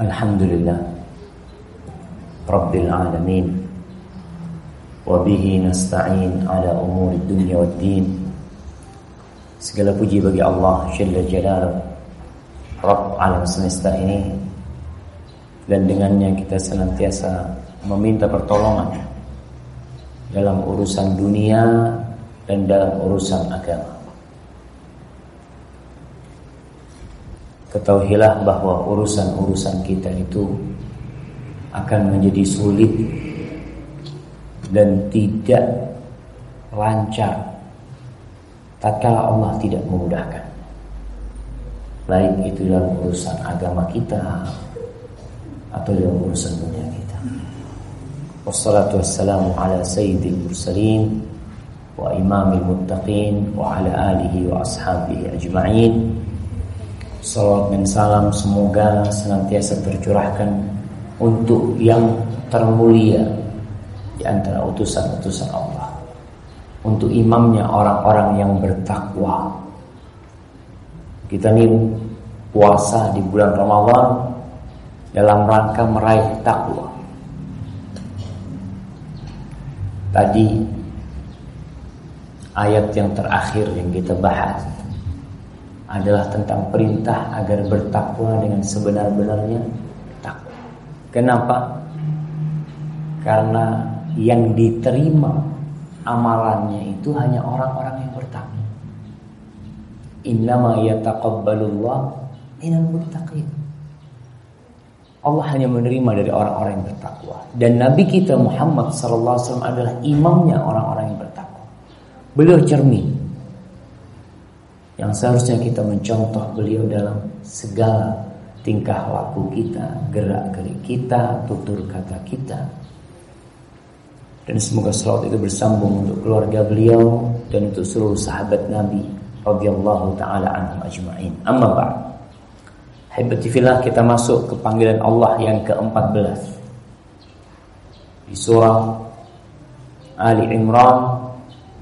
Alhamdulillah. Rabbil Alamin. Wabihi nasta'in ala umur dunia wa din. Segala puji bagi Allah Jalla Jalal Rabb alam semesta ini Dan dengannya kita senantiasa meminta pertolongan Dalam urusan dunia dan dalam urusan agama. Ketahuilah bahwa urusan-urusan kita itu akan menjadi sulit dan tidak lancar tatkala Allah tidak memudahkan. Baik itu dalam urusan agama kita atau dalam urusan dunia kita. Wassalatu wassalamu ala sayyidil mursalin wa imamil muttaqin wa ala alihi wa ashabihi ajma'in. Salawat dan salam semoga senantiasa tercurahkan untuk yang termulia di antara utusan-utusan Allah. Untuk imamnya orang-orang yang bertakwa. Kita ini puasa di bulan Ramadan dalam rangka meraih takwa. Tadi ayat yang terakhir yang kita bahas adalah tentang perintah agar bertakwa dengan sebenar-benarnya takwa. Kenapa? Karena yang diterima amalannya itu hanya orang-orang yang bertakwa. Innama yataqabbalullah minal muttaqin. Allah hanya menerima dari orang-orang yang bertakwa. Dan Nabi kita Muhammad SAW adalah imamnya orang-orang yang bertakwa. Beliau cermin yang seharusnya kita mencontoh beliau dalam segala tingkah laku kita, gerak gerik kita, tutur kata kita. Dan semoga salawat itu bersambung untuk keluarga beliau dan untuk seluruh sahabat Nabi radhiyallahu taala anhum ajma'in. Amma ba'd. Habibati fillah kita masuk ke panggilan Allah yang ke-14. Di surah Ali Imran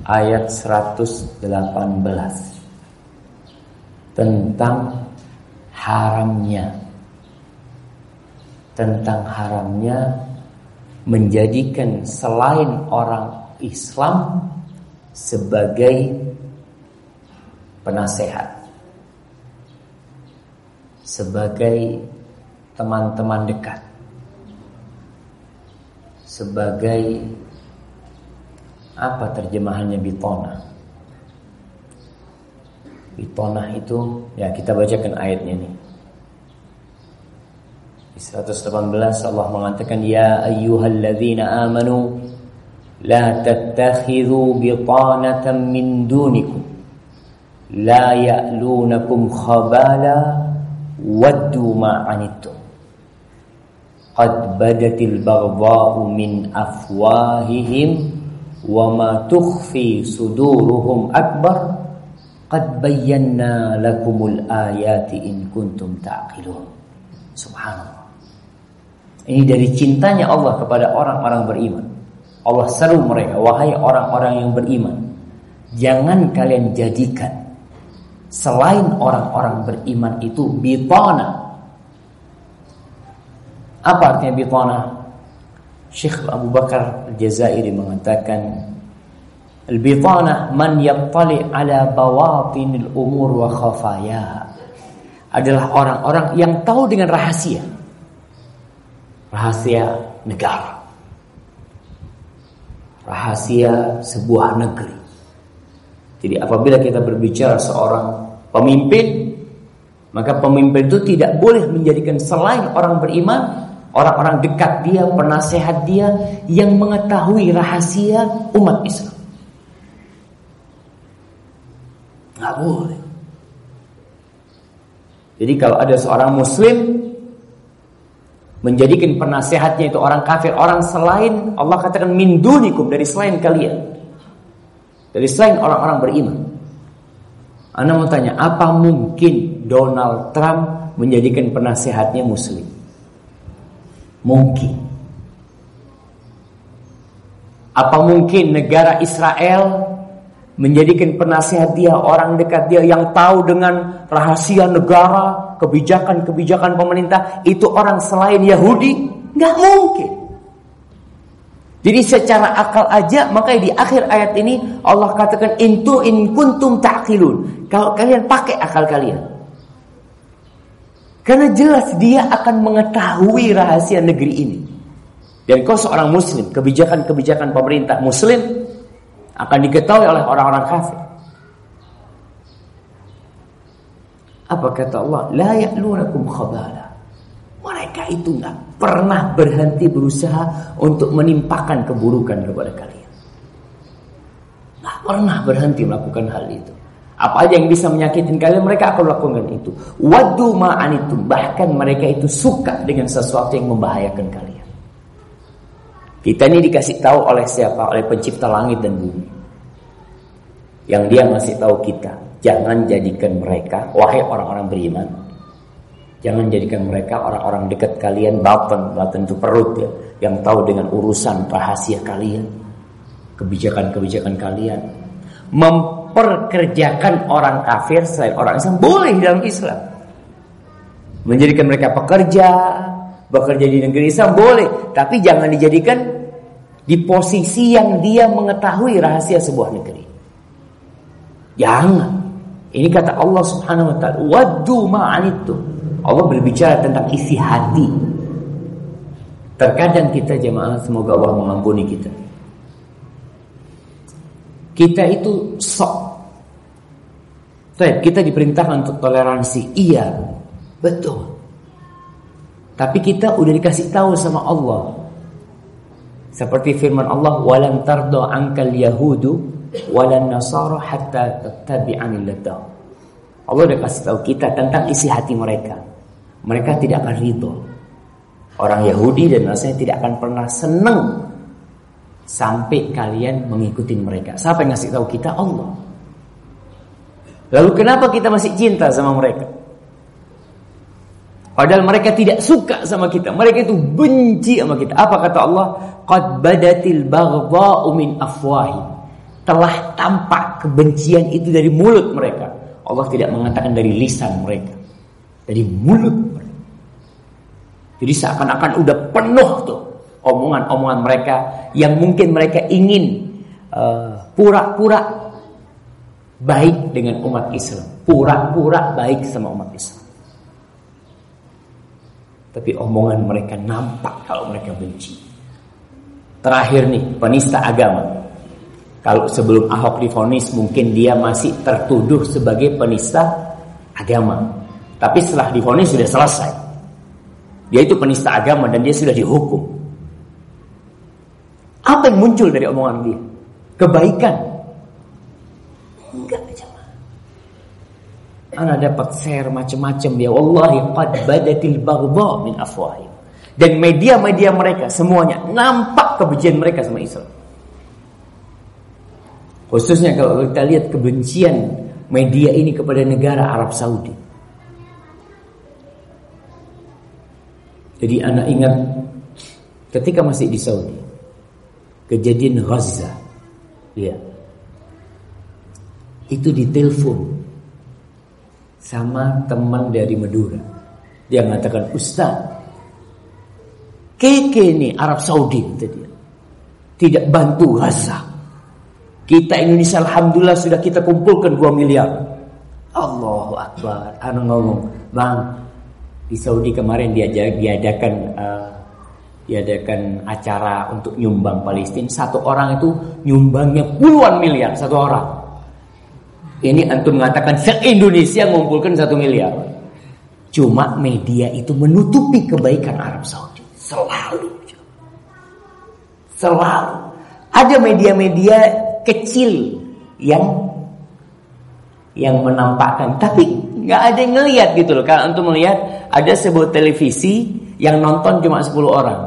ayat 118 tentang haramnya. Tentang haramnya menjadikan selain orang Islam sebagai penasehat. Sebagai teman-teman dekat. Sebagai apa terjemahannya bitona Bitonah itu ya kita bacakan ayatnya nih. Di 118 Allah mengatakan ya ayyuhalladzina amanu la tattakhidhu bitanatan min dunikum. La ya'lunakum khabala waddu ma anittum qad badatil baghdha'u min afwahihim wa ma tukhfi suduruhum akbar Qad bayyana lakumul ayati in kuntum ta'qilun. Subhanallah. Ini dari cintanya Allah kepada orang-orang beriman. Allah seru mereka, wahai orang-orang yang beriman, jangan kalian jadikan selain orang-orang beriman itu bitana. Apa artinya bitana? Syekh Abu Bakar Al-Jazairi mengatakan Al-bitanah man yattali ala bawatinil umur wa khafaya. Adalah orang-orang yang tahu dengan rahasia. Rahasia negara. Rahasia sebuah negeri. Jadi apabila kita berbicara seorang pemimpin, maka pemimpin itu tidak boleh menjadikan selain orang beriman, orang-orang dekat dia, penasehat dia yang mengetahui rahasia umat Islam. Boleh. Jadi kalau ada seorang muslim menjadikan penasehatnya itu orang kafir, orang selain Allah katakan min dunikum dari selain kalian. Dari selain orang-orang beriman. Anda mau tanya, apa mungkin Donald Trump menjadikan penasehatnya muslim? Mungkin. Apa mungkin negara Israel menjadikan penasihat dia, orang dekat dia yang tahu dengan rahasia negara, kebijakan-kebijakan pemerintah itu orang selain Yahudi? Nggak mungkin. Jadi secara akal aja makanya di akhir ayat ini Allah katakan intu in kuntum ta'qilun. Kalau kalian pakai akal kalian. Karena jelas dia akan mengetahui rahasia negeri ini. Dan kau seorang muslim, kebijakan-kebijakan pemerintah muslim akan diketahui oleh orang-orang kafir. Apa kata Allah? La ya'lunakum khabala. Mereka itu nggak pernah berhenti berusaha untuk menimpakan keburukan kepada kalian. Nggak pernah berhenti melakukan hal itu. Apa aja yang bisa menyakitin kalian mereka akan lakukan itu. Wadu itu bahkan mereka itu suka dengan sesuatu yang membahayakan kalian. Kita ini dikasih tahu oleh siapa? Oleh pencipta langit dan bumi. Yang dia masih tahu kita. Jangan jadikan mereka, wahai orang-orang beriman, Jangan jadikan mereka orang-orang dekat kalian Batin, batin itu perut ya Yang tahu dengan urusan rahasia kalian Kebijakan-kebijakan kalian Memperkerjakan orang kafir selain orang Islam Boleh dalam Islam Menjadikan mereka pekerja Bekerja di negeri Islam boleh Tapi jangan dijadikan Di posisi yang dia mengetahui rahasia sebuah negeri Jangan Ini kata Allah subhanahu wa ta'ala Waddu ma'anitum Allah berbicara tentang isi hati. Terkadang kita jemaah semoga Allah mengampuni kita. Kita itu sok. Kita diperintahkan untuk toleransi. Iya, betul. Tapi kita udah dikasih tahu sama Allah. Seperti firman Allah, "Walan tardo angkal yahudu walan nasara hatta tattabi'a millatahum." Allah udah kasih tahu kita tentang isi hati mereka mereka tidak akan ridho. Orang Yahudi dan Nasrani tidak akan pernah senang sampai kalian mengikuti mereka. Siapa yang ngasih tahu kita? Allah. Lalu kenapa kita masih cinta sama mereka? Padahal mereka tidak suka sama kita. Mereka itu benci sama kita. Apa kata Allah? Qad badatil baghdha'u min afwahi. Telah tampak kebencian itu dari mulut mereka. Allah tidak mengatakan dari lisan mereka dari mulut. Jadi seakan-akan udah penuh tuh omongan-omongan mereka yang mungkin mereka ingin uh, pura-pura uh, baik dengan umat Islam, pura-pura baik sama umat Islam. Tapi omongan mereka nampak kalau mereka benci. Terakhir nih, penista agama. Kalau sebelum Ahok difonis mungkin dia masih tertuduh sebagai penista agama. Tapi setelah difonis sudah selesai. Dia itu penista agama dan dia sudah dihukum. Apa yang muncul dari omongan dia? Kebaikan. Enggak cuma. Ana dapat share macam-macam dia. Wallahi qad badatil baghdha min afwahim. Dan media-media mereka semuanya nampak kebencian mereka sama Islam. Khususnya kalau kita lihat kebencian media ini kepada negara Arab Saudi. Jadi anak ingat ketika masih di Saudi kejadian Gaza ya itu ditelepon sama teman dari Madura. Dia mengatakan Ustaz keke ini Arab Saudi tadi tidak bantu Gaza. Kita Indonesia Alhamdulillah sudah kita kumpulkan 2 miliar. Allahu Akbar. Anak ngomong bang di Saudi kemarin diadakan uh, diadakan acara untuk nyumbang Palestina. Satu orang itu nyumbangnya puluhan miliar satu orang ini antum mengatakan se Indonesia mengumpulkan satu miliar. Cuma media itu menutupi kebaikan Arab Saudi. Selalu. Selalu. Ada media-media kecil yang yang menampakkan. Tapi nggak ada yang ngelihat gitu loh. Kalau untuk melihat ada sebuah televisi yang nonton cuma 10 orang.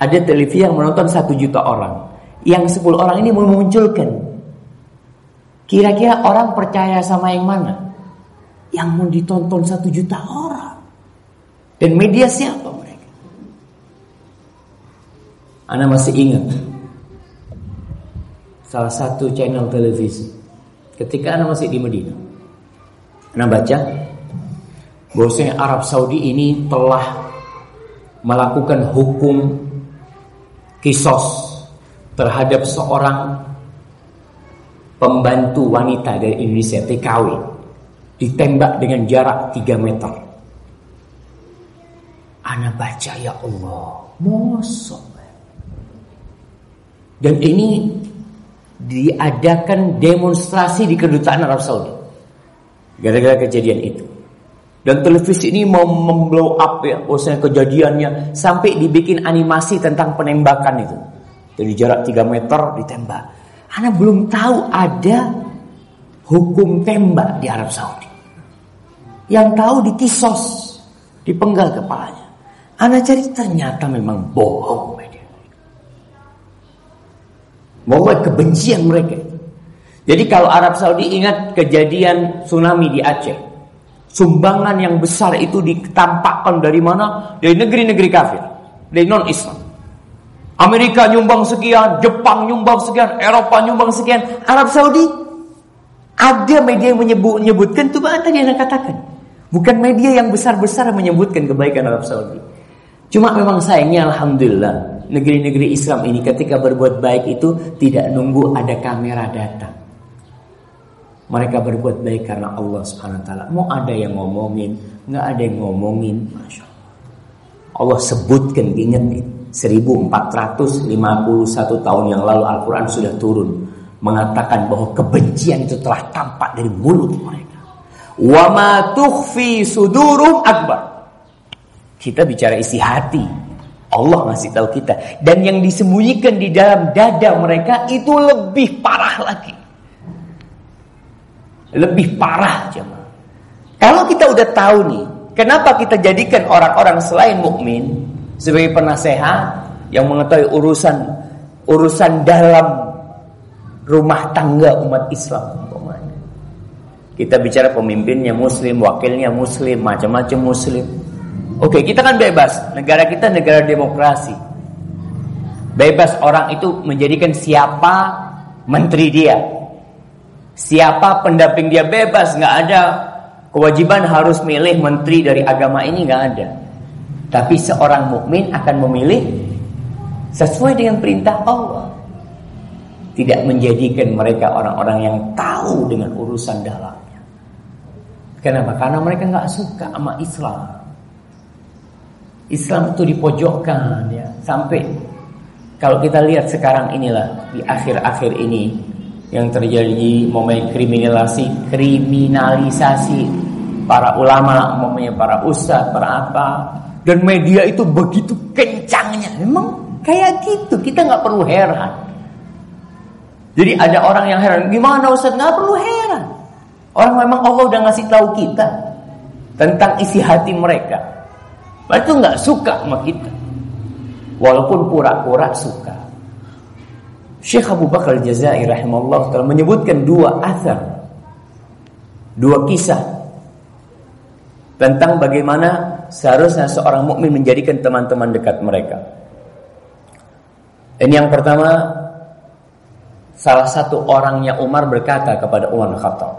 Ada televisi yang menonton satu juta orang. Yang 10 orang ini memunculkan kira-kira orang percaya sama yang mana? Yang mau ditonton satu juta orang. Dan media siapa mereka? Anda masih ingat salah satu channel televisi ketika Anda masih di Medina. Anda baca bahwasanya Arab Saudi ini telah melakukan hukum kisos terhadap seorang pembantu wanita dari Indonesia TKW ditembak dengan jarak 3 meter. Ana baca ya Allah, mosok. Dan ini diadakan demonstrasi di kedutaan Arab Saudi. Gara-gara kejadian itu. Dan televisi ini mau memblow up ya, usai kejadiannya sampai dibikin animasi tentang penembakan itu. Dari jarak 3 meter ditembak. Karena belum tahu ada hukum tembak di Arab Saudi. Yang tahu dikisos, dipenggal kepalanya. Anak cari ternyata memang bohong. Membuat kebencian mereka. Jadi kalau Arab Saudi ingat kejadian tsunami di Aceh. Sumbangan yang besar itu ditampakkan dari mana? Dari negeri-negeri kafir. Dari non-Islam. Amerika nyumbang sekian, Jepang nyumbang sekian, Eropa nyumbang sekian, Arab Saudi ada media yang menyebut menyebutkan itu tadi yang katakan. Bukan media yang besar-besar menyebutkan kebaikan Arab Saudi. Cuma memang sayangnya alhamdulillah negeri-negeri Islam ini ketika berbuat baik itu tidak nunggu ada kamera datang. Mereka berbuat baik karena Allah Subhanahu wa taala. Mau ada yang ngomongin, nggak ada yang ngomongin, masya Allah. Allah sebutkan ingat itu. 1451 tahun yang lalu Al-Quran sudah turun mengatakan bahwa kebencian itu telah tampak dari mulut mereka. Wa ma tukhfi sudurum akbar. Kita bicara isi hati. Allah ngasih tahu kita dan yang disembunyikan di dalam dada mereka itu lebih parah lagi. Lebih parah jemaah. Kalau kita udah tahu nih, kenapa kita jadikan orang-orang selain mukmin sebagai penasehat yang mengetahui urusan urusan dalam rumah tangga umat Islam. Kita bicara pemimpinnya muslim, wakilnya muslim, macam-macam muslim. Oke, kita kan bebas. Negara kita negara demokrasi. Bebas orang itu menjadikan siapa menteri dia. Siapa pendamping dia bebas, nggak ada kewajiban harus milih menteri dari agama ini nggak ada. Tapi seorang mukmin akan memilih sesuai dengan perintah Allah. Tidak menjadikan mereka orang-orang yang tahu dengan urusan dalamnya. Kenapa? Karena mereka nggak suka sama Islam. Islam itu dipojokkan ya sampai kalau kita lihat sekarang inilah di akhir-akhir ini yang terjadi momen kriminalisasi kriminalisasi para ulama, momennya para ustadz, para apa, dan media itu begitu kencangnya. Memang kayak gitu. Kita nggak perlu heran. Jadi ada orang yang heran. Gimana Ustaz? Nggak perlu heran. Orang memang Allah udah ngasih tahu kita tentang isi hati mereka. Mereka nggak suka sama kita. Walaupun pura-pura suka. Syekh Abu Bakar Jazair rahimahullah telah menyebutkan dua asar. Dua kisah tentang bagaimana seharusnya seorang mukmin menjadikan teman-teman dekat mereka. Ini yang pertama, salah satu orangnya Umar berkata kepada Umar Khattab.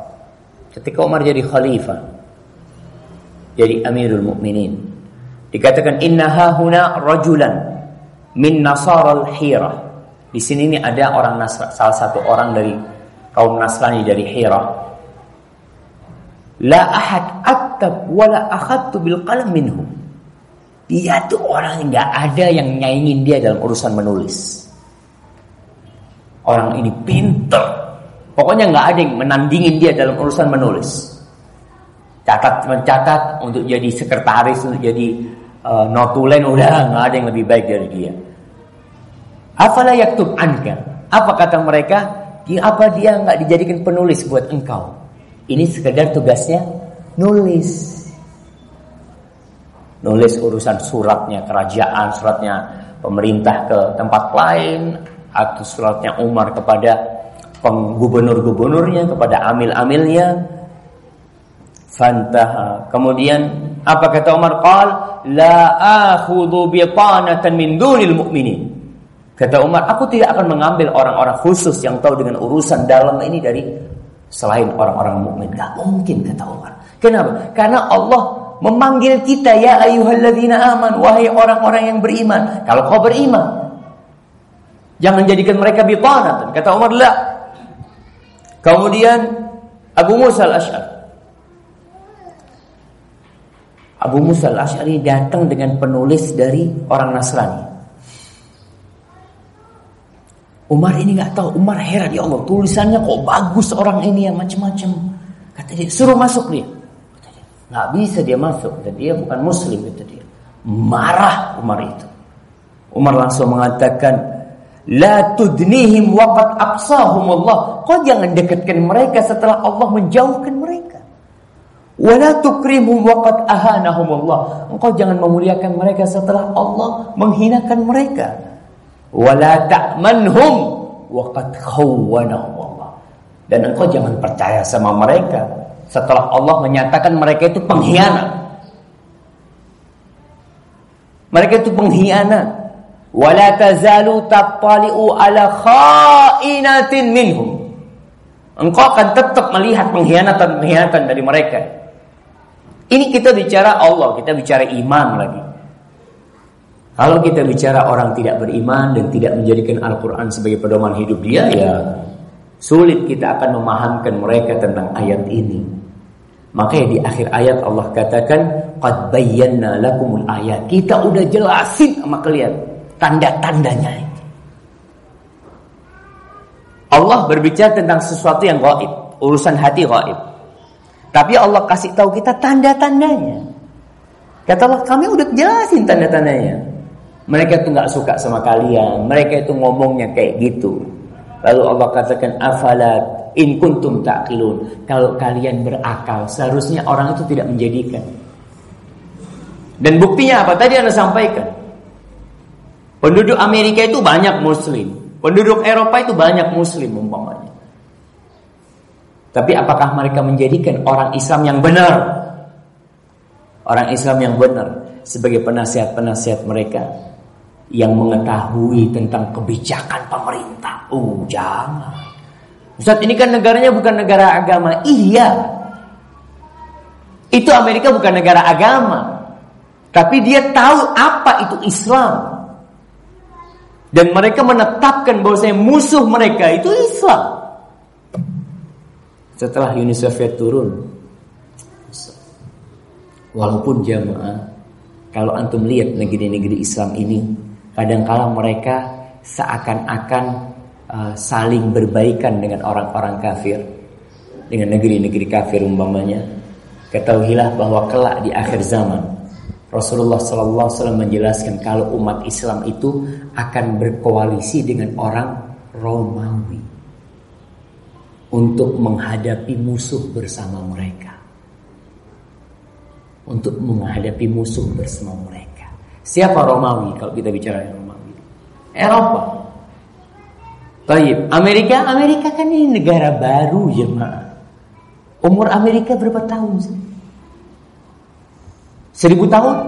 Ketika Umar jadi khalifah, jadi Amirul Mukminin, dikatakan inna huna rajulan min nasaral hira. Di sini ini ada orang Nasr, salah satu orang dari kaum Nasrani dari Hira La ahad attab wala akhadtu bil qalam minhu. Dia tuh orang yang nggak ada yang nyaingin dia dalam urusan menulis. Orang ini pinter. Pokoknya nggak ada yang menandingin dia dalam urusan menulis. Catat mencatat untuk jadi sekretaris, untuk jadi uh, notulen udah nggak ada yang lebih baik dari dia. Afala yaktub anka? Apa kata mereka? Apa dia nggak dijadikan penulis buat engkau? Ini sekedar tugasnya nulis. Nulis urusan suratnya kerajaan, suratnya pemerintah ke tempat lain, atau suratnya Umar kepada penggubernur-gubernurnya, kepada amil-amilnya. Fantaha. Kemudian apa kata Umar? Qal la akhudhu bitanatan min dunil mu'minin. Kata Umar, aku tidak akan mengambil orang-orang khusus yang tahu dengan urusan dalam ini dari selain orang-orang mukmin. Gak mungkin kata Umar. Kenapa? Karena Allah memanggil kita ya ayyuhalladzina aman wahai orang-orang yang beriman. Kalau kau beriman, jangan jadikan mereka bitanatan. Kata Umar, "La." Kemudian Abu Musa al-Asy'ari Abu Musa al-Asy'ari datang dengan penulis dari orang Nasrani. Umar ini nggak tahu, Umar heran ya Allah, tulisannya kok bagus orang ini yang macam-macam. Kata dia, suruh masuk dia. Nggak bisa dia masuk. Dan dia bukan muslim kata dia. Marah Umar itu. Umar langsung mengatakan, La tudnihim waqad aqsahum Allah. Kau jangan dekatkan mereka setelah Allah menjauhkan mereka. Wala tukrimhum waqad ahanahum Allah. Engkau jangan memuliakan mereka setelah Allah menghinakan mereka. Wala ta'manhum waqad khawwanahum Allah. Dan engkau jangan percaya sama mereka setelah Allah menyatakan mereka itu pengkhianat. Mereka itu pengkhianat. Wala tazalu tattali'u ala kha'inatin minhum. Engkau akan tetap melihat pengkhianatan-pengkhianatan dari mereka. Ini kita bicara Allah, kita bicara iman lagi. Kalau kita bicara orang tidak beriman dan tidak menjadikan Al-Quran sebagai pedoman hidup dia, ya sulit kita akan memahamkan mereka tentang ayat ini. Makanya di akhir ayat Allah katakan qad bayyana lakumul ayat. Kita udah jelasin sama kalian tanda-tandanya Allah berbicara tentang sesuatu yang gaib, urusan hati gaib. Tapi Allah kasih tahu kita tanda-tandanya. Kata Allah, kami udah jelasin tanda-tandanya. Mereka itu nggak suka sama kalian, mereka itu ngomongnya kayak gitu. Lalu Allah katakan afalat In kuntum ta'qilun. Kalau kalian berakal, seharusnya orang itu tidak menjadikan. Dan buktinya apa? Tadi Anda sampaikan. Penduduk Amerika itu banyak muslim. Penduduk Eropa itu banyak muslim umpamanya. Tapi apakah mereka menjadikan orang Islam yang benar? Orang Islam yang benar sebagai penasihat-penasihat mereka yang mengetahui tentang kebijakan pemerintah. Oh, jangan. Ustaz ini kan negaranya bukan negara agama. Iya. Itu Amerika bukan negara agama. Tapi dia tahu apa itu Islam. Dan mereka menetapkan bahwa saya musuh mereka itu Islam. Setelah Uni Soviet turun. Walaupun jamaah. Kalau antum lihat negeri-negeri Islam ini. Kadang-kala mereka seakan-akan uh, saling berbaikan dengan orang-orang kafir, dengan negeri-negeri kafir umpamanya. Ketahuilah bahwa kelak di akhir zaman Rasulullah Wasallam menjelaskan kalau umat Islam itu akan berkoalisi dengan orang Romawi untuk menghadapi musuh bersama mereka. Untuk menghadapi musuh bersama mereka. Siapa Romawi kalau kita bicara Romawi? Eropa. Baik, Amerika, Amerika kan ini negara baru ya ma. Umur Amerika berapa tahun? Seribu tahun?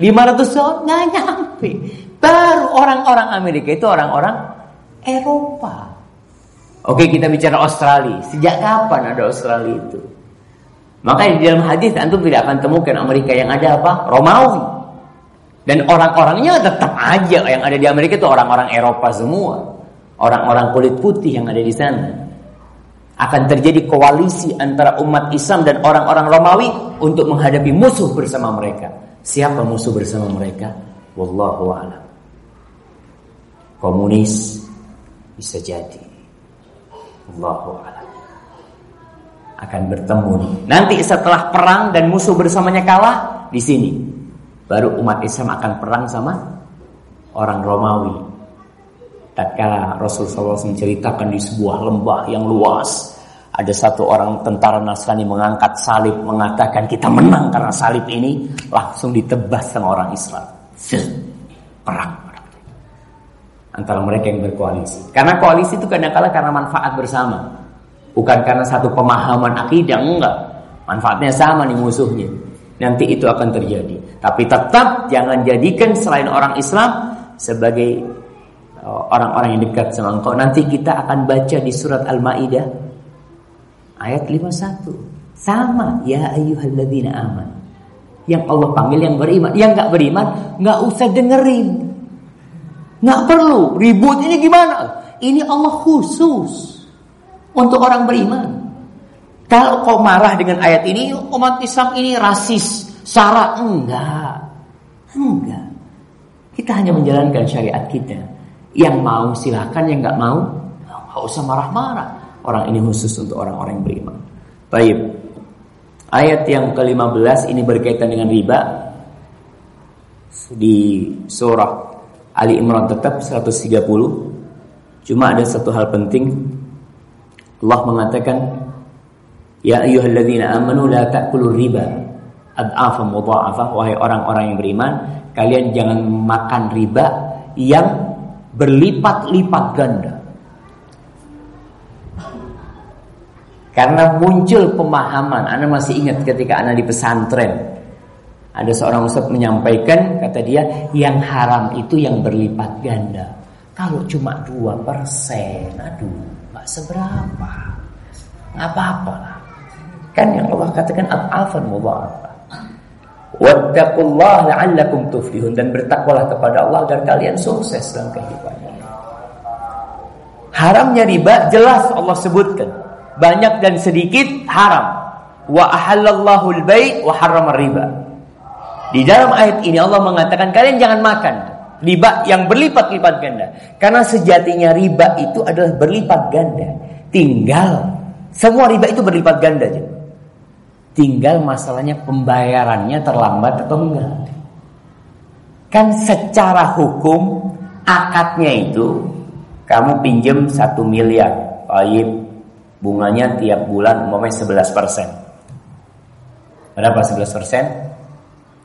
Lima ratus tahun? Nggak nyampe. Baru orang-orang Amerika itu orang-orang Eropa. Oke kita bicara Australia. Sejak kapan ada Australia itu? Makanya di dalam hadis antum tidak akan temukan Amerika yang ada apa? Romawi. Dan orang-orangnya tetap aja yang ada di Amerika itu orang-orang Eropa semua orang-orang kulit putih yang ada di sana. Akan terjadi koalisi antara umat Islam dan orang-orang Romawi untuk menghadapi musuh bersama mereka. Siapa musuh bersama mereka? Wallahu a'lam. Komunis bisa jadi. Wallahu a'lam. Akan bertemu. Nanti setelah perang dan musuh bersamanya kalah di sini. Baru umat Islam akan perang sama orang Romawi. Tatkala Rasulullah SAW menceritakan di sebuah lembah yang luas ada satu orang tentara Nasrani mengangkat salib mengatakan kita menang karena salib ini langsung ditebas sama orang Islam. Perang. Antara mereka yang berkoalisi. Karena koalisi itu kadang-kala karena manfaat bersama. Bukan karena satu pemahaman akidah enggak. Manfaatnya sama nih musuhnya nanti itu akan terjadi tapi tetap jangan jadikan selain orang Islam sebagai orang-orang yang dekat sama engkau. Nanti kita akan baca di surat Al-Maidah ayat 51. Sama ya ayyuhalladzina aman. Yang Allah panggil yang beriman. Yang nggak beriman nggak usah dengerin. Nggak perlu ribut ini gimana? Ini Allah khusus untuk orang beriman. Kalau kau marah dengan ayat ini, umat Islam ini rasis, sara enggak. Enggak. Kita hanya menjalankan syariat kita. Yang mau silahkan, yang nggak mau, nggak usah marah-marah. Orang ini khusus untuk orang-orang yang beriman. Baik. Ayat yang ke-15 ini berkaitan dengan riba. Di surah Ali Imran tetap 130. Cuma ada satu hal penting. Allah mengatakan, Ya ayyuhalladzina amanu la ta'kulur riba ad'afa mudha'afa wahai orang-orang yang beriman, kalian jangan makan riba yang berlipat-lipat ganda. Karena muncul pemahaman, Anda masih ingat ketika Anda di pesantren, ada seorang ustaz menyampaikan, kata dia, yang haram itu yang berlipat ganda. Kalau cuma dua persen, aduh, gak seberapa. Gak apa-apa lah. Kan yang Allah katakan, Al-afan mudha'afa. Wattaqullah la'allakum tuflihun dan bertakwalah kepada Allah agar kalian sukses dalam kehidupan Haramnya riba jelas Allah sebutkan banyak dan sedikit haram. Wa ahallallahu al-bai' wa harrama riba. Di dalam ayat ini Allah mengatakan kalian jangan makan riba yang berlipat-lipat ganda. Karena sejatinya riba itu adalah berlipat ganda. Tinggal semua riba itu berlipat ganda. Tinggal masalahnya pembayarannya terlambat atau enggak. Kan secara hukum akadnya itu kamu pinjam satu miliar, baik Bunganya tiap bulan umpamanya 11 persen. Berapa 11 persen?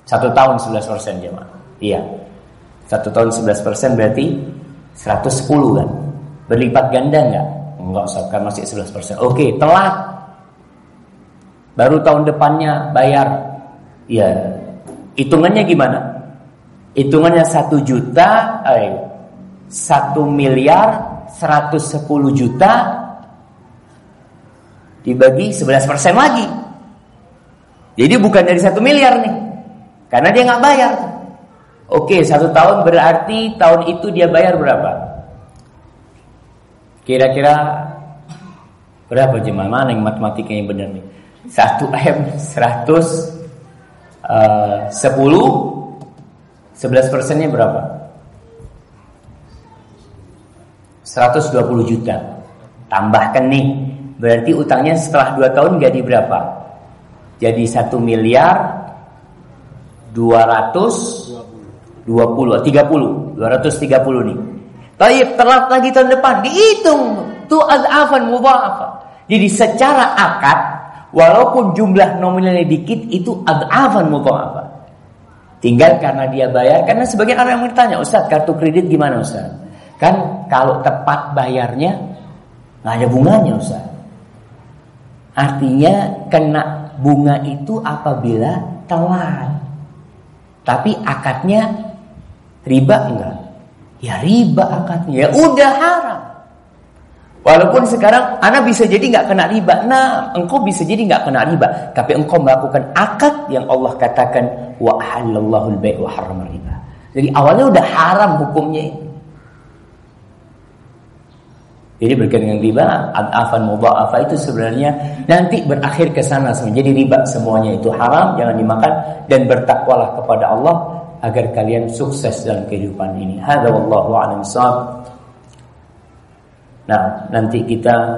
Satu tahun 11 persen jemaah. Iya. Satu tahun 11 persen berarti 110 kan? Berlipat ganda enggak? Enggak usah kan masih 11 persen. Oke, telat. Baru tahun depannya bayar. Ya, hitungannya gimana? Hitungannya satu juta, eh, satu miliar, 110 juta dibagi 11% lagi. Jadi bukan dari satu miliar nih. Karena dia nggak bayar. Oke, satu tahun berarti tahun itu dia bayar berapa? Kira-kira berapa jemaah mana yang matematikanya benar nih? Satu M seratus uh, sepuluh sebelas persennya berapa? 120 juta. Tambahkan nih Berarti utangnya setelah 2 tahun jadi berapa? Jadi 1 miliar 220 30 230 nih. Taib telat lagi tahun depan dihitung tuh azafan mudhafa. Jadi secara akad walaupun jumlah nominalnya dikit itu azafan mudhafa. Tinggal karena dia bayar karena sebagian orang yang bertanya, "Ustaz, kartu kredit gimana, Ustaz?" Kan kalau tepat bayarnya nggak ada bunganya, Ustaz. Artinya kena bunga itu apabila telat. Tapi akadnya riba enggak? Ya riba akadnya. Ya udah haram. Walaupun sekarang anak bisa jadi nggak kena riba. Nah, engkau bisa jadi nggak kena riba. Tapi engkau melakukan akad yang Allah katakan wa halallahu al-bai' wa harrama riba. Jadi awalnya udah haram hukumnya. Jadi berkaitan dengan riba, adafan mudha'afa itu sebenarnya nanti berakhir ke sana Jadi riba semuanya itu haram, jangan dimakan dan bertakwalah kepada Allah agar kalian sukses dalam kehidupan ini. Hadza wallahu a'lam Nah, nanti kita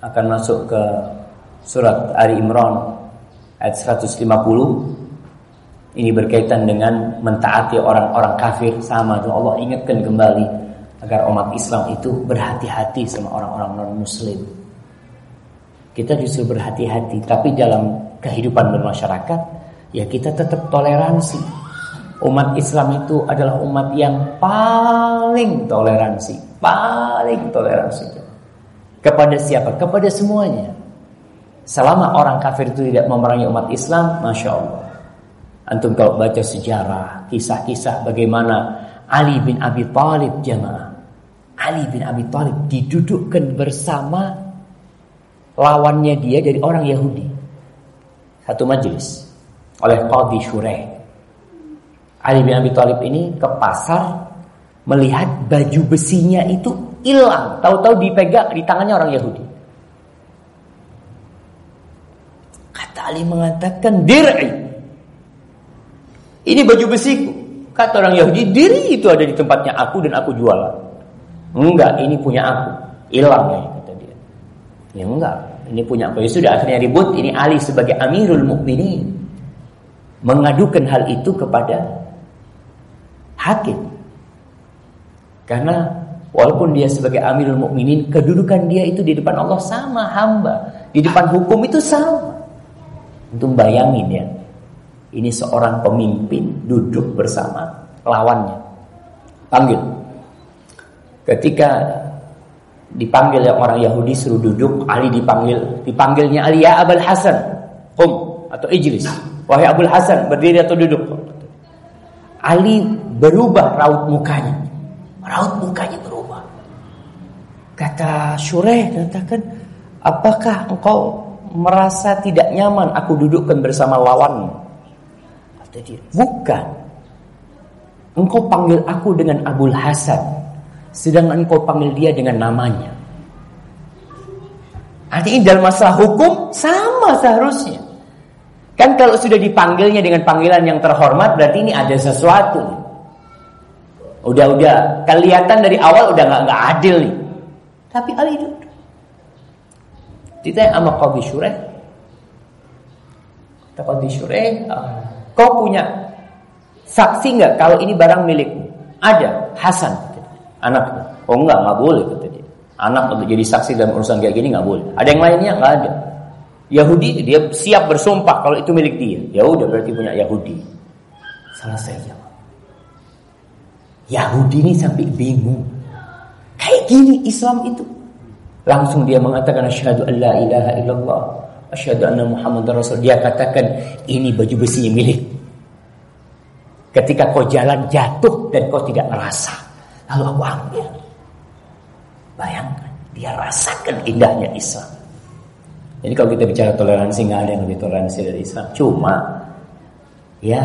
akan masuk ke surat Ali Imran ayat 150. Ini berkaitan dengan mentaati orang-orang kafir sama Allah ingatkan kembali agar umat Islam itu berhati-hati sama orang-orang non-muslim. Kita disuruh berhati-hati, tapi dalam kehidupan bermasyarakat ya kita tetap toleransi. Umat Islam itu adalah umat yang paling toleransi, paling toleransi. Kepada siapa? Kepada semuanya. Selama orang kafir itu tidak memerangi umat Islam, masya Allah. Antum kalau baca sejarah, kisah-kisah bagaimana Ali bin Abi Thalib jamaah Ali bin Abi Thalib didudukkan bersama lawannya dia dari orang Yahudi. Satu majelis. oleh Qadhi Shureh. Ali bin Abi Thalib ini ke pasar melihat baju besinya itu hilang, tahu-tahu dipegang di tangannya orang Yahudi. Kata Ali mengatakan dir'i. Ini baju besiku. Kata orang Yahudi, diri itu ada di tempatnya aku dan aku jualan. Enggak, ini punya aku. Hilang ya kata dia. Ya enggak, ini punya aku. Ya sudah akhirnya ribut. Ini Ali sebagai Amirul Mukminin mengadukan hal itu kepada hakim. Karena walaupun dia sebagai Amirul Mukminin, kedudukan dia itu di depan Allah sama hamba. Di depan hukum itu sama. Untuk bayangin ya. Ini seorang pemimpin duduk bersama lawannya. Panggil. Ketika dipanggil yang orang Yahudi suruh duduk, Ali dipanggil, dipanggilnya Ali ya Abul Hasan, qum atau ijlis. Wahai Abul Hasan, berdiri atau duduk. Ali berubah raut mukanya. Raut mukanya berubah. Kata Syureh katakan, apakah engkau merasa tidak nyaman aku dudukkan bersama lawanmu? Kata dia, bukan. Engkau panggil aku dengan Abul Hasan, sedangkan engkau panggil dia dengan namanya. Artinya dalam masalah hukum sama seharusnya. Kan kalau sudah dipanggilnya dengan panggilan yang terhormat berarti ini ada sesuatu. Udah-udah kelihatan dari awal udah nggak nggak adil nih. Tapi Ali itu Ditanya sama Qadhi Syureh. Kata Qadhi Syureh, ah, kau punya saksi nggak kalau ini barang milikmu? Ada, Hasan. Anaknya. Oh enggak, nggak boleh kata dia. Anak untuk jadi saksi dalam urusan kayak gini nggak boleh. Ada yang lainnya nggak ada. Yahudi dia siap bersumpah kalau itu milik dia. Ya udah berarti punya Yahudi. Selesai jawab. Yahudi ini sampai bingung. Kayak gini Islam itu. Langsung dia mengatakan asyhadu an la ilaha illallah, asyhadu anna muhammadar rasul. Dia katakan ini baju besinya milik. Ketika kau jalan jatuh dan kau tidak merasa, lalu aku ambil. Bayangkan, dia rasakan indahnya Islam. Jadi kalau kita bicara toleransi nggak ada yang lebih toleransi dari Islam. Cuma ya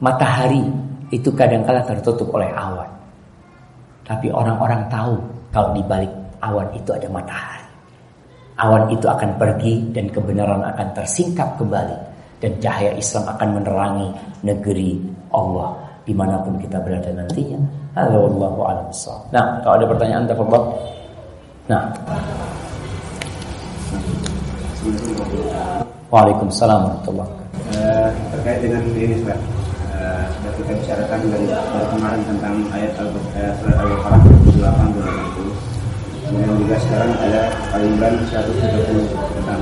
matahari itu kadang-kala tertutup oleh awan. Tapi orang-orang tahu kalau di balik awan itu ada matahari. Awan itu akan pergi dan kebenaran akan tersingkap kembali dan cahaya Islam akan menerangi negeri Allah di mana pun kita berada nantinya. Allahu Nah, kalau ada pertanyaan tafadhol. Nah. Waalaikumsalam warahmatullahi. Uh, terkait dengan ini Ustaz. Uh, kita bicarakan dari, kemarin tentang ayat Al-Baqarah Al 28 Kemudian juga sekarang ada Al-Imran 130 tentang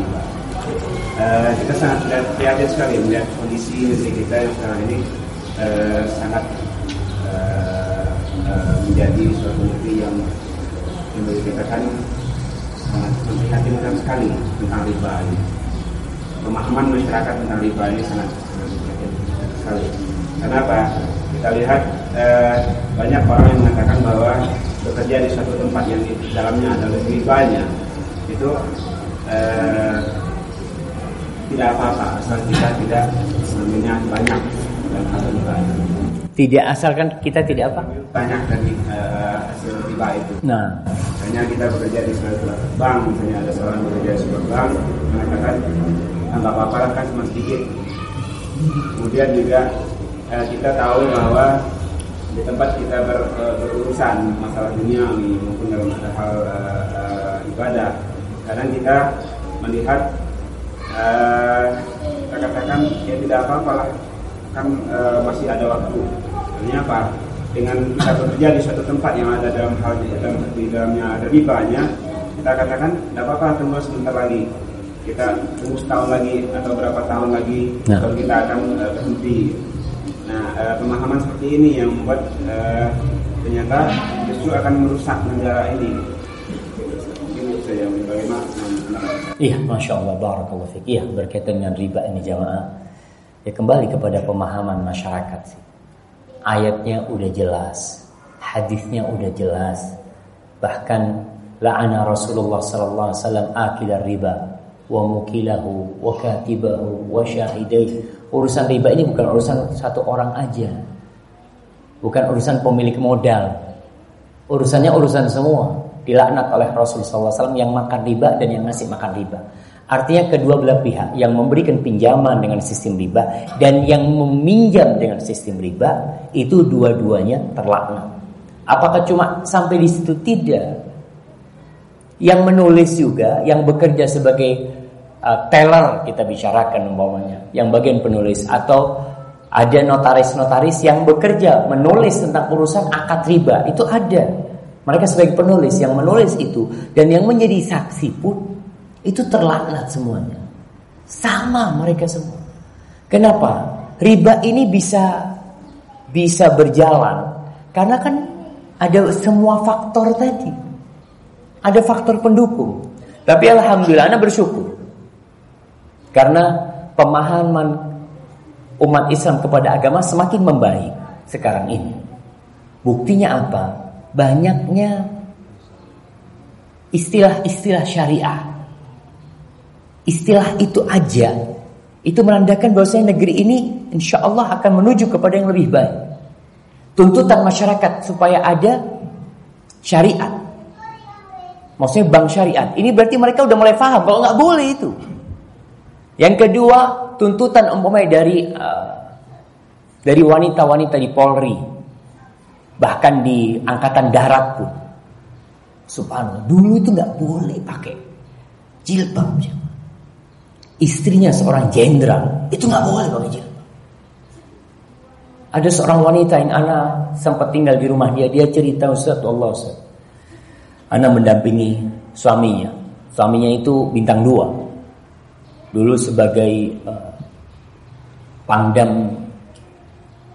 uh, kita sangat prihatin sekali melihat kondisi negeri kita yang sekarang ini uh, sangat uh, uh, menjadi suatu negeri yang yang bagi kita kan sangat memprihatinkan sekali tentang riba ini. Pemahaman masyarakat tentang riba ini sangat memprihatinkan sekali. Kenapa? Kita lihat eh, banyak orang yang mengatakan bahwa bekerja di suatu tempat yang di dalamnya ada ribanya itu eh, tidak apa-apa asal kita tidak mengambilnya banyak dan hasil ribanya. Tidak asalkan kita tidak apa? Banyak dari uh, hasil riba itu. Nah, hanya kita bekerja di suatu bank, misalnya ada seorang bekerja di sebuah bank mengatakan nggak apa-apa kan cuma sedikit. Kemudian juga uh, kita tahu bahwa di tempat kita ber, uh, berurusan masalah dunia maupun dalam hal uh, uh, ibadah, kadang kita melihat uh, kita katakan ya tidak apa-apa lah kan uh, masih ada waktu. Artinya apa? Dengan kita bekerja di suatu tempat yang ada dalam hal dalam di dalamnya ada ribanya, kita katakan tidak apa-apa tunggu sebentar lagi kita tunggu setahun lagi atau berapa tahun lagi Nah. baru kita akan uh, berhenti. Nah, uh, pemahaman seperti ini yang membuat uh, ternyata justru akan merusak negara ini. Iya, masya Allah, barakallahu fiik. Iya, berkaitan dengan riba ini jamaah. Ya kembali kepada pemahaman masyarakat sih. Ayatnya udah jelas, hadisnya udah jelas. Bahkan la'ana Rasulullah sallallahu alaihi wasallam riba. Wa mukilahu wa katibahu wa syahidai. Urusan riba ini bukan urusan satu orang aja. Bukan urusan pemilik modal. Urusannya urusan semua. Dilaknat oleh Rasul SAW yang makan riba dan yang ngasih makan riba. Artinya kedua belah pihak yang memberikan pinjaman dengan sistem riba dan yang meminjam dengan sistem riba itu dua-duanya terlaknat. Apakah cuma sampai di situ tidak? Yang menulis juga, yang bekerja sebagai uh, teller kita bicarakan umpamanya, yang bagian penulis atau ada notaris-notaris yang bekerja menulis tentang urusan akad riba itu ada. Mereka sebagai penulis yang menulis itu dan yang menjadi saksi pun itu terlaknat semuanya. Sama mereka semua. Kenapa? Riba ini bisa bisa berjalan karena kan ada semua faktor tadi. Ada faktor pendukung. Tapi alhamdulillah Anda bersyukur. Karena pemahaman umat Islam kepada agama semakin membaik sekarang ini. Buktinya apa? Banyaknya istilah-istilah syariah. Istilah itu aja itu menandakan bahwasanya negeri ini insya Allah akan menuju kepada yang lebih baik. Tuntutan masyarakat supaya ada syariat. Maksudnya bank syariat. Ini berarti mereka udah mulai paham kalau nggak boleh itu. Yang kedua, tuntutan umpamanya dari uh, dari wanita-wanita di Polri, bahkan di angkatan darat pun. Subhanallah, dulu itu nggak boleh pakai jilbab. Istrinya seorang jenderal, itu nggak boleh pakai jilbab. Ada seorang wanita yang Ana sempat tinggal di rumah dia, dia cerita Ustaz Allah Ustaz. Ana mendampingi suaminya. Suaminya itu bintang dua dulu sebagai uh, Pangdam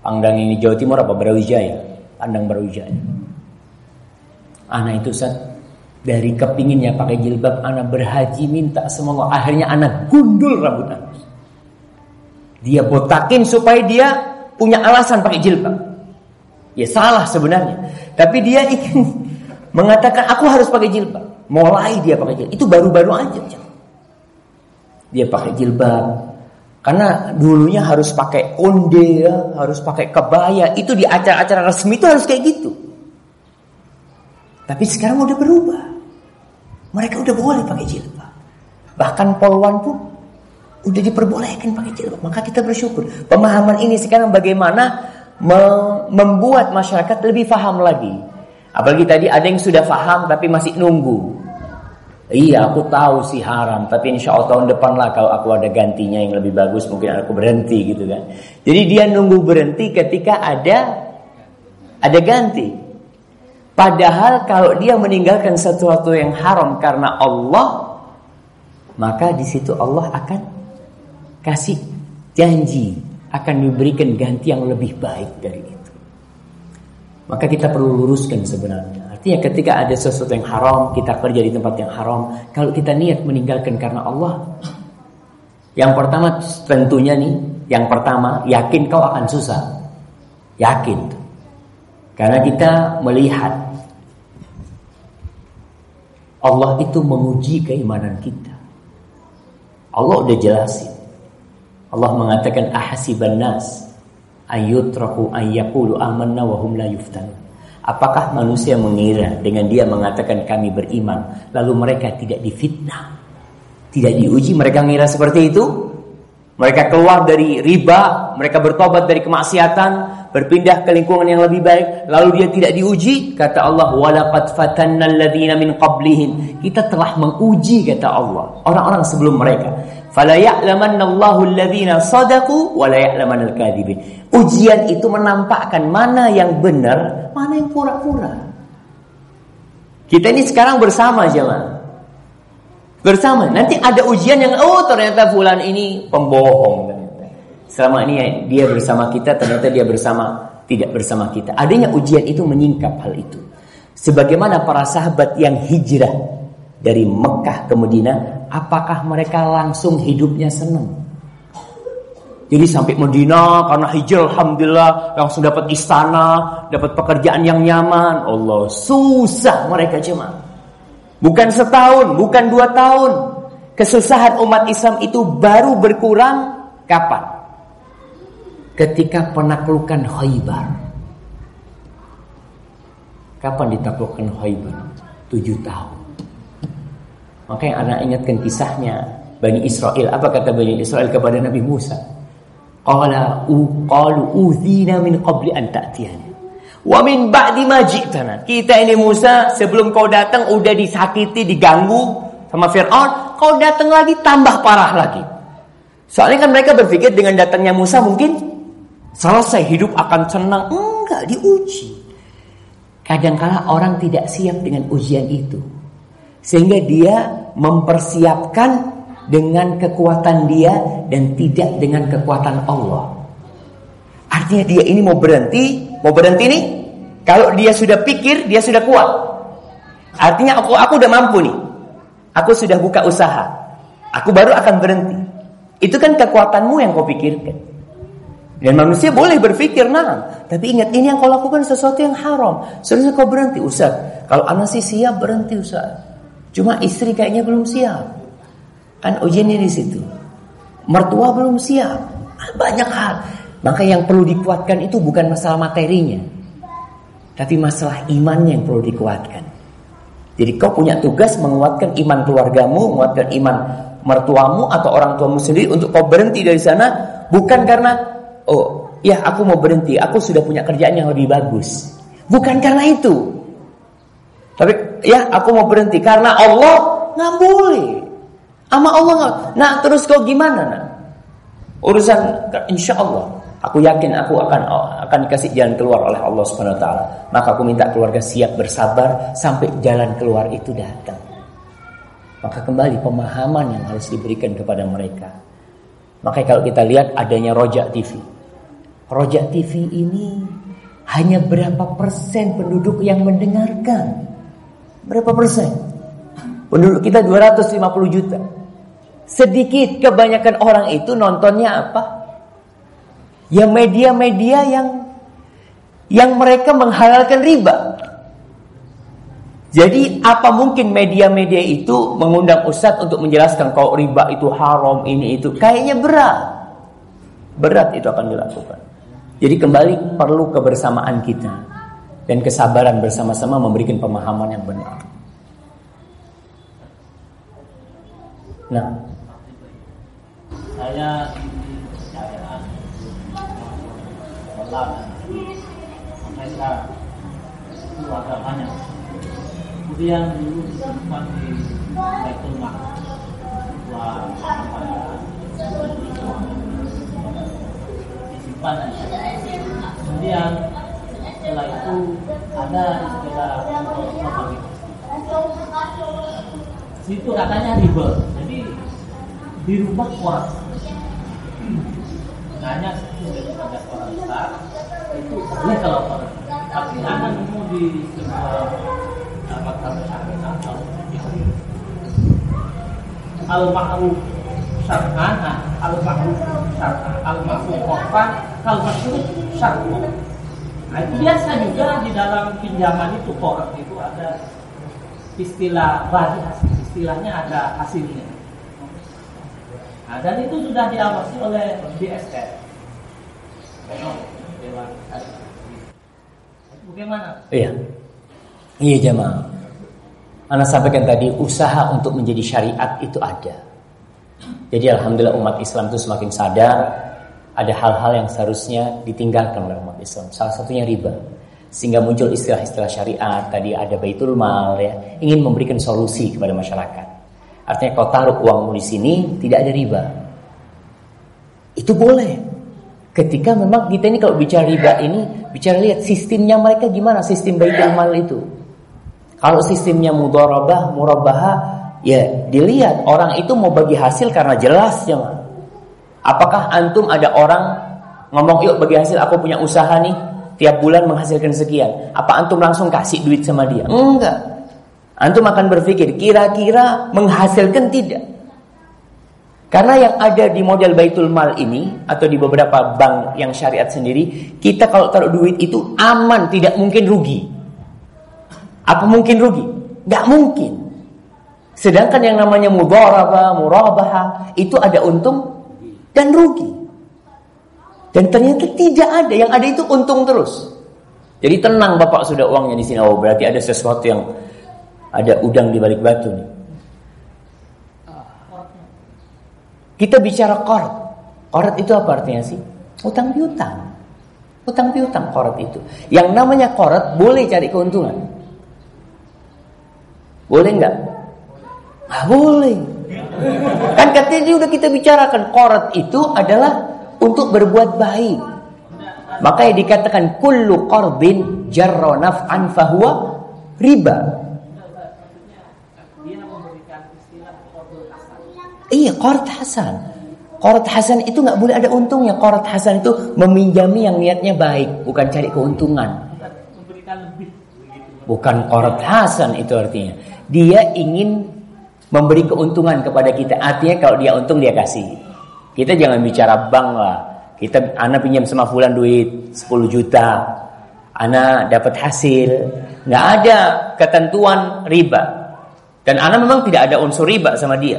Pangdam ini Jawa Timur apa Brawijaya? Pandang Brawijaya. Anak itu saat dari kepinginnya pakai jilbab anak berhaji minta semoga akhirnya anak gundul rambut dia botakin supaya dia punya alasan pakai jilbab. Ya salah sebenarnya. Tapi dia ingin mengatakan aku harus pakai jilbab. Mulai dia pakai jilbab. Itu baru-baru aja dia pakai jilbab. Karena dulunya harus pakai onde ya, harus pakai kebaya. Itu di acara-acara resmi itu harus kayak gitu. Tapi sekarang udah berubah. Mereka udah boleh pakai jilbab. Bahkan polwan pun udah diperbolehkan pakai jilbab. Maka kita bersyukur. Pemahaman ini sekarang bagaimana membuat masyarakat lebih paham lagi. Apalagi tadi ada yang sudah paham tapi masih nunggu. Iya aku tahu sih haram Tapi insya Allah tahun depan lah Kalau aku ada gantinya yang lebih bagus Mungkin aku berhenti gitu kan. Jadi dia nunggu berhenti ketika ada Ada ganti. Padahal kalau dia meninggalkan sesuatu yang haram Karena Allah Maka di situ Allah akan Kasih janji Akan diberikan ganti yang lebih baik dari itu. Maka kita perlu luruskan sebenarnya Artinya ketika ada sesuatu yang haram, kita kerja di tempat yang haram, kalau kita niat meninggalkan karena Allah, yang pertama tentunya nih, yang pertama yakin kau akan susah. Yakin. Karena kita melihat Allah itu menguji keimanan kita. Allah udah jelasin. Allah mengatakan ahasiban nas ayyutraku ayyakulu amanna wa hum la yuftanun. Apakah manusia mengira dengan dia mengatakan kami beriman lalu mereka tidak difitnah? Tidak diuji mereka mengira seperti itu? Mereka keluar dari riba, mereka bertobat dari kemaksiatan, berpindah ke lingkungan yang lebih baik, lalu dia tidak diuji, kata Allah, min. Kita telah menguji kata Allah orang-orang sebelum mereka. Fala ya'lamannallahu alladziina sadaqu wa la ya'lamannal kadzibin. Ujian itu menampakkan mana yang benar, mana yang pura-pura. Kita ini sekarang bersama jemaah. Bersama. Nanti ada ujian yang oh ternyata fulan ini pembohong Selama ini dia bersama kita, ternyata dia bersama tidak bersama kita. Adanya ujian itu menyingkap hal itu. Sebagaimana para sahabat yang hijrah dari Mekah ke Madinah apakah mereka langsung hidupnya senang? Jadi sampai Medina karena hijrah alhamdulillah langsung dapat istana, dapat pekerjaan yang nyaman. Allah susah mereka cuma. Bukan setahun, bukan dua tahun. Kesusahan umat Islam itu baru berkurang kapan? Ketika penaklukan Khaybar. Kapan ditaklukkan Khaybar? Tujuh tahun. Makanya anak ingatkan kisahnya Bani Israel. Apa kata Bani Israel kepada Nabi Musa? Qala qalu uzina min qabli an ta'tiyana. Wa min ba'di ma ji'tana. Kita ini Musa sebelum kau datang udah disakiti, diganggu sama Firaun, kau datang lagi tambah parah lagi. Soalnya kan mereka berpikir dengan datangnya Musa mungkin selesai hidup akan senang. Enggak, diuji. Kadangkala orang tidak siap dengan ujian itu. Sehingga dia mempersiapkan dengan kekuatan dia dan tidak dengan kekuatan Allah. Artinya dia ini mau berhenti, mau berhenti nih. Kalau dia sudah pikir, dia sudah kuat. Artinya aku aku udah mampu nih. Aku sudah buka usaha. Aku baru akan berhenti. Itu kan kekuatanmu yang kau pikirkan. Dan manusia boleh berpikir, nah. Tapi ingat, ini yang kau lakukan sesuatu yang haram. Seharusnya kau berhenti, Ustaz. Kalau anak sih siap, berhenti, Ustaz. Cuma istri kayaknya belum siap. Kan ujiannya di situ. Mertua belum siap. Banyak hal. Maka yang perlu dikuatkan itu bukan masalah materinya. Tapi masalah imannya yang perlu dikuatkan. Jadi kau punya tugas menguatkan iman keluargamu, menguatkan iman mertuamu atau orang tuamu sendiri untuk kau berhenti dari sana bukan karena oh ya aku mau berhenti, aku sudah punya kerjaan yang lebih bagus. Bukan karena itu. Tapi ya aku mau berhenti karena Allah nggak boleh. Ama Allah nggak. Nah terus kau gimana? Nah? Urusan insya Allah. Aku yakin aku akan akan dikasih jalan keluar oleh Allah Subhanahu Wa Taala. Maka aku minta keluarga siap bersabar sampai jalan keluar itu datang. Maka kembali pemahaman yang harus diberikan kepada mereka. Maka kalau kita lihat adanya Rojak TV. Rojak TV ini hanya berapa persen penduduk yang mendengarkan? Berapa persen? Penduduk kita 250 juta. Sedikit kebanyakan orang itu nontonnya apa? Ya media-media yang yang mereka menghalalkan riba. Jadi apa mungkin media-media itu mengundang ustadz untuk menjelaskan kalau riba itu haram ini itu kayaknya berat. Berat itu akan dilakukan. Jadi kembali perlu kebersamaan kita dan kesabaran bersama-sama memberikan pemahaman yang benar. Nah, saya percayaan sholat sampai sekarang itu agamanya kemudian dulu disimpan di Baitul buat disimpan kemudian setelah itu ada sekitar situ katanya ribet. Jadi di rumah kuat. Hanya ada orang besar. Itu boleh kalau orang. Tapi anak nemu di sebuah apa syariah atau al ma'ruf syar'an al ma'ruf syar'an al ma'ruf korban al ma'ruf itu biasa juga di dalam pinjaman itu korak itu ada istilah bagi hasil istilahnya ada hasilnya Nah, dan itu sudah diawasi oleh BSN. Bagaimana? Iya. Iya jemaah. Anda sampaikan tadi usaha untuk menjadi syariat itu ada. Jadi alhamdulillah umat Islam itu semakin sadar ada hal-hal yang seharusnya ditinggalkan oleh umat Islam. Salah satunya riba. Sehingga muncul istilah-istilah syariat, tadi ada baitul mal ya, ingin memberikan solusi kepada masyarakat. Artinya kau taruh uangmu di sini tidak ada riba. Itu boleh. Ketika memang kita ini kalau bicara riba ini bicara lihat sistemnya mereka gimana sistem baitul mal itu. Kalau sistemnya mudharabah, murabaha, ya dilihat orang itu mau bagi hasil karena jelas ya. Apakah antum ada orang ngomong yuk bagi hasil aku punya usaha nih tiap bulan menghasilkan sekian. Apa antum langsung kasih duit sama dia? Enggak. Antum akan berpikir kira-kira menghasilkan tidak. Karena yang ada di model Baitul Mal ini atau di beberapa bank yang syariat sendiri, kita kalau taruh duit itu aman, tidak mungkin rugi. Apa mungkin rugi? Gak mungkin. Sedangkan yang namanya mudharabah, murabahah itu ada untung dan rugi. Dan ternyata tidak ada, yang ada itu untung terus. Jadi tenang Bapak sudah uangnya di sini. Oh, berarti ada sesuatu yang ada udang di balik batu nih. Kita bicara korot. Korot itu apa artinya sih? Utang piutang. Utang piutang korot itu. Yang namanya korot boleh cari keuntungan. Boleh nggak? Ah, boleh. Kan katanya udah kita bicarakan korot itu adalah untuk berbuat baik. Makanya dikatakan kullu qardin jarra naf'an fahuwa riba. Iya, qard hasan. Qard hasan itu nggak boleh ada untungnya. Qard hasan itu meminjami yang niatnya baik, bukan cari keuntungan. Bukan qard hasan itu artinya. Dia ingin memberi keuntungan kepada kita. Artinya kalau dia untung dia kasih. Kita jangan bicara bank lah. Kita anak pinjam sama fulan duit 10 juta. Anak dapat hasil. Nggak ada ketentuan riba. Dan anak memang tidak ada unsur riba sama dia.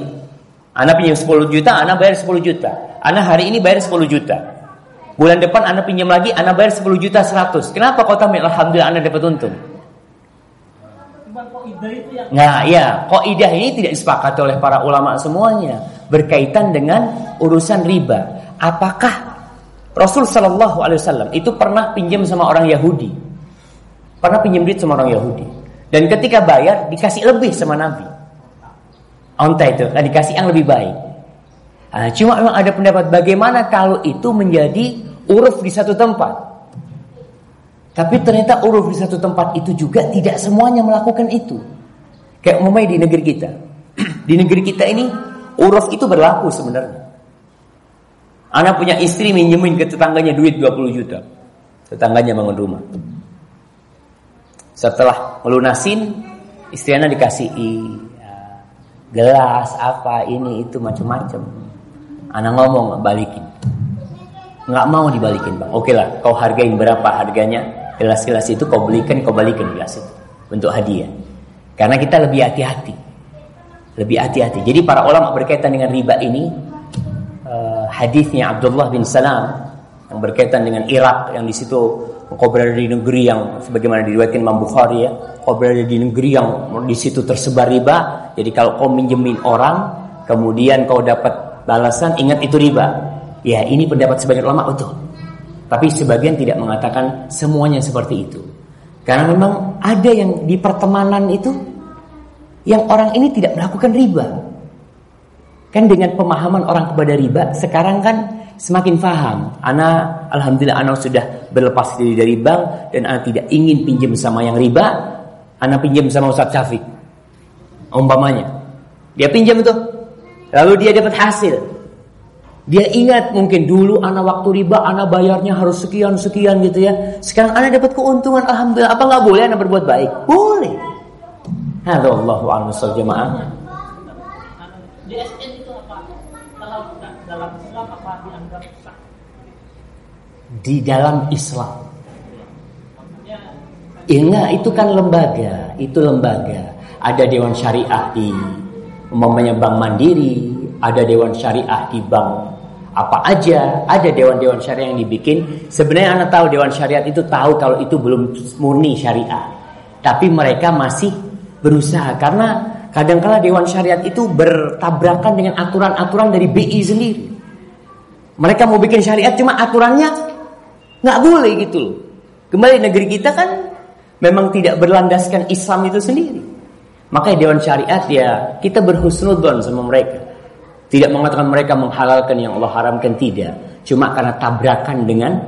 Anak pinjam 10 juta, anak bayar 10 juta. Anak hari ini bayar 10 juta. Bulan depan anak pinjam lagi, anak bayar 10 juta 100. Kenapa tahu? Alhamdulillah anak dapat untung. Nah, ya, idah ini tidak disepakati oleh para ulama semuanya berkaitan dengan urusan riba. Apakah Rasul Shallallahu Alaihi Wasallam itu pernah pinjam sama orang Yahudi? Pernah pinjam duit sama orang Yahudi. Dan ketika bayar dikasih lebih sama Nabi. Onta itu, nah, dikasih yang lebih baik. Nah, cuma memang ada pendapat bagaimana kalau itu menjadi uruf di satu tempat. Tapi ternyata uruf di satu tempat itu juga tidak semuanya melakukan itu. Kayak umumnya di negeri kita. di negeri kita ini uruf itu berlaku sebenarnya. Anak punya istri minjemin ke tetangganya duit 20 juta. Tetangganya bangun rumah. Setelah melunasin, istri anak dikasih ya, gelas apa ini itu macam-macam. Anak ngomong balikin. Nggak mau dibalikin bang. Oke lah, kau hargain berapa harganya? Gelas-gelas itu kau belikan kau balikan gelas itu untuk hadiah. Karena kita lebih hati-hati. Lebih hati-hati. Jadi para ulama berkaitan dengan riba ini uh, hadisnya Abdullah bin Salam yang berkaitan dengan Irak yang di situ kau berada di negeri yang sebagaimana diriwayatkan Imam Bukhari ya kau berada di negeri yang di situ tersebar riba jadi kalau kau minjemin orang kemudian kau dapat balasan ingat itu riba. Ya ini pendapat sebagian ulama betul tapi sebagian tidak mengatakan semuanya seperti itu. Karena memang ada yang di pertemanan itu yang orang ini tidak melakukan riba. Kan dengan pemahaman orang kepada riba sekarang kan semakin faham. Ana alhamdulillah ana sudah berlepas diri dari bank dan ana tidak ingin pinjam sama yang riba. Ana pinjam sama Ustaz Syafiq. Umpamanya. Dia pinjam itu. Lalu dia dapat hasil. Dia ingat mungkin dulu anak waktu riba anak bayarnya harus sekian sekian gitu ya. Sekarang anak dapat keuntungan alhamdulillah. Apa nggak boleh anak berbuat baik? Boleh. Halo Allahu a'lam jemaah. Di dalam Islam. Ingat itu kan lembaga, itu lembaga. Ada dewan syariah di umpamanya Bank Mandiri, ada dewan syariah di bank apa aja ada dewan-dewan syariah yang dibikin. Sebenarnya anak tahu dewan syariat itu tahu kalau itu belum murni syariah. Tapi mereka masih berusaha karena kadangkala dewan syariat itu bertabrakan dengan aturan-aturan dari BI sendiri. Mereka mau bikin syariat cuma aturannya nggak boleh gitu loh. Kembali negeri kita kan memang tidak berlandaskan Islam itu sendiri. Makanya dewan syariat ya kita berhusnudon sama mereka tidak mengatakan mereka menghalalkan yang Allah haramkan tidak. Cuma karena tabrakan dengan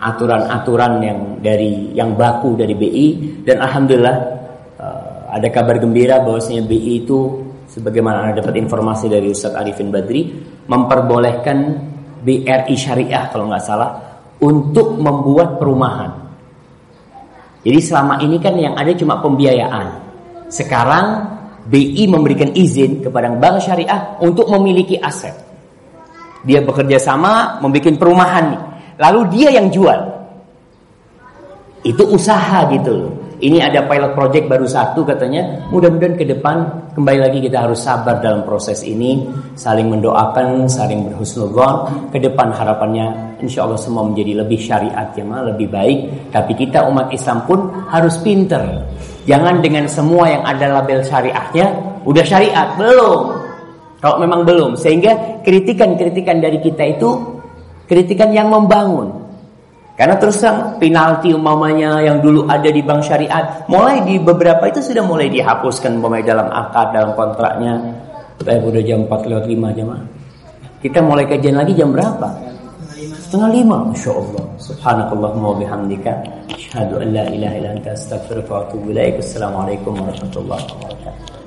aturan-aturan yang dari yang baku dari BI dan alhamdulillah uh, ada kabar gembira bahwasanya BI itu sebagaimana Anda dapat informasi dari Ustaz Arifin Badri memperbolehkan BRI syariah kalau nggak salah untuk membuat perumahan. Jadi selama ini kan yang ada cuma pembiayaan. Sekarang BI memberikan izin kepada bank syariah untuk memiliki aset. Dia bekerja sama membuat perumahan. Lalu dia yang jual. Itu usaha gitu. Ini ada pilot project baru satu katanya. Mudah-mudahan ke depan kembali lagi kita harus sabar dalam proses ini, saling mendoakan, saling berhusnudzon. Ke depan harapannya insya Allah semua menjadi lebih syariat ya lebih baik. Tapi kita umat Islam pun harus pinter. Jangan dengan semua yang ada label syariahnya udah syariat belum. Kalau memang belum, sehingga kritikan-kritikan dari kita itu kritikan yang membangun. Karena terus terang penalti umpamanya yang dulu ada di bank syariat, mulai di beberapa itu sudah mulai dihapuskan umpamanya dalam akad dalam kontraknya. Saya udah jam 4 lewat 5 jam. Kita mulai kajian lagi jam berapa? Setengah lima, Masya Allah. Subhanakallahumma wa bihamdika. An la ilaha illa anta astaghfiruka wa atubu ilaik. Assalamualaikum warahmatullahi wabarakatuh.